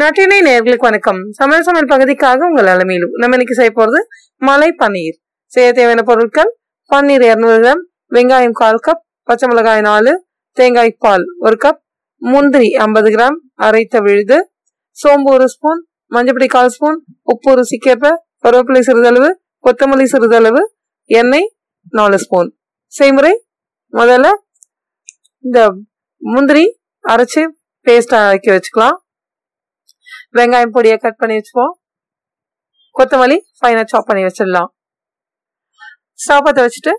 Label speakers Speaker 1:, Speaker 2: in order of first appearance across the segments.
Speaker 1: நாட்டினை நேர்களுக்கு வணக்கம். சமையல் சமையல் பகுதிக்காக உங்கள் அலமையிலும் நம்ம இன்னைக்கு செய்ய போகிறது மலை பன்னீர். செய்ய தேவையான பொருட்கள் பன்னீர் இரநூறு கிராம் வெங்காயம் கால் கப் பச்சை மிளகாய் நாலு தேங்காய் பால் ஒரு கப் முந்திரி ஐம்பது கிராம் அரைத்த விழுது சோம்பு ஒரு ஸ்பூன் மஞ்சப்பொடி கால் ஸ்பூன் உப்பு ஒரு சிக்கேப்ப கருவேப்பிலை சிறிதளவு கொத்தமல்லி சிறிதளவு எண்ணெய் நாலு ஸ்பூன். செய்முறை முதல்ல இந்த முந்திரி அரைச்சி பேஸ்ட் ஆக்கி வச்சுக்கலாம். வெங்காயம் பொடியை கட் பண்ணி வச்சுப்போம். கொத்தமல்லி ஃபைனாக சாப் பண்ணி வச்சிடலாம். ஸ்டவ் பற்ற வச்சுட்டு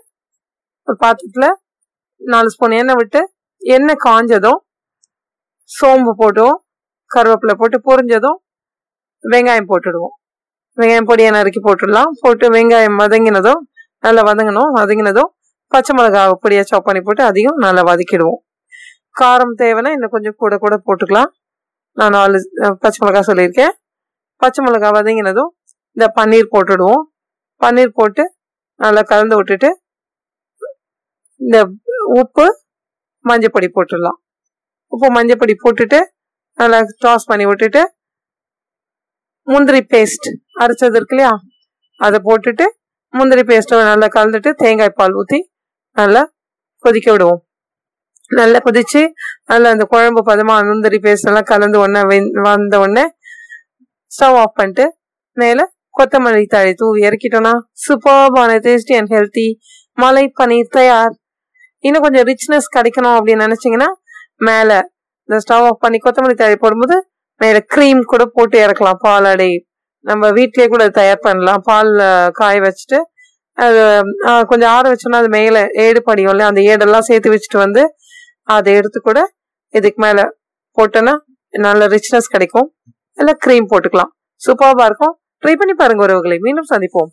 Speaker 1: ஒரு பாத்திரத்தில் நாலு ஸ்பூன் எண்ணெய் விட்டு எண்ணெய் காஞ்சதும் சோம்பு போட்டுவோம் கருவேப்பிலை போட்டு பொரிஞ்சதும் வெங்காயம் போட்டுடுவோம். வெங்காயம் பொடியை நறுக்கி போட்டுடலாம். போட்டு வெங்காயம் வதங்கினதும் நல்லா வதங்கணும். வதங்கினதும் பச்சை மிளகாய் பொடியாக சாப் பண்ணி போட்டு அதையும் நல்லா வதக்கிடுவோம். காரம் தேவைன்னா இன்னும் கொஞ்சம் கூட கூட போட்டுக்கலாம். நான் நாலு பச்சை மிளகாய் சொல்லியிருக்கேன். பச்சை மிளகாய் வதங்கினதும் இந்த பன்னீர் போட்டுடுவோம். பன்னீர் போட்டு நல்லா கலந்து விட்டுட்டு இந்த உப்பு மஞ்சப்பொடி போட்டுடலாம். உப்பு மஞ்சப்பொடி போட்டுட்டு நல்லா டாஸ் பண்ணி விட்டுட்டு முந்திரி பேஸ்ட் அரைச்சது இருக்கு இல்லையா? அதை போட்டுட்டு முந்திரி பேஸ்ட்டை நல்லா கலந்துட்டு தேங்காய் பால் ஊற்றி நல்லா கொதிக்க விடுவோம். நல்லா கொதிச்சு நல்லா அந்த குழம்பு பதமாக அனுந்தரி பேசலாம் கலந்து ஒன்றா வந்த உடனே ஸ்டவ் ஆஃப் பண்ணிட்டு மேலே கொத்தமல்லி தழை தூவி இறக்கிட்டோன்னா சூப்பர்பான டேஸ்டி அண்ட் ஹெல்த்தி மலை பனீர் தயார். இன்னும் கொஞ்சம் ரிச்னஸ் கிடைக்கணும் அப்படின்னு நினச்சிங்கன்னா மேலே இந்த ஸ்டவ் ஆஃப் பண்ணி கொத்தமல்லி தழை போடும்போது மேலே க்ரீம் கூட போட்டு இறக்கலாம் பாலாடை நம்ம வீட்லயே கூட தயார் பண்ணலாம். பால் காய வச்சுட்டு அது கொஞ்சம் ஆற வச்சோன்னா அது மேலே ஏடு படியும்ல அந்த ஏடெல்லாம் சேர்த்து வச்சுட்டு வந்து அதை எடுத்து கூட இதுக்கு மேலே போட்டோன்னா நல்ல ரிச்னஸ் கிடைக்கும். இல்லை க்ரீம் போட்டுக்கலாம். சூப்பராக இருக்கும். ட்ரை பண்ணி பாருங்க உறவுகளை. மீண்டும் சந்திப்போம்.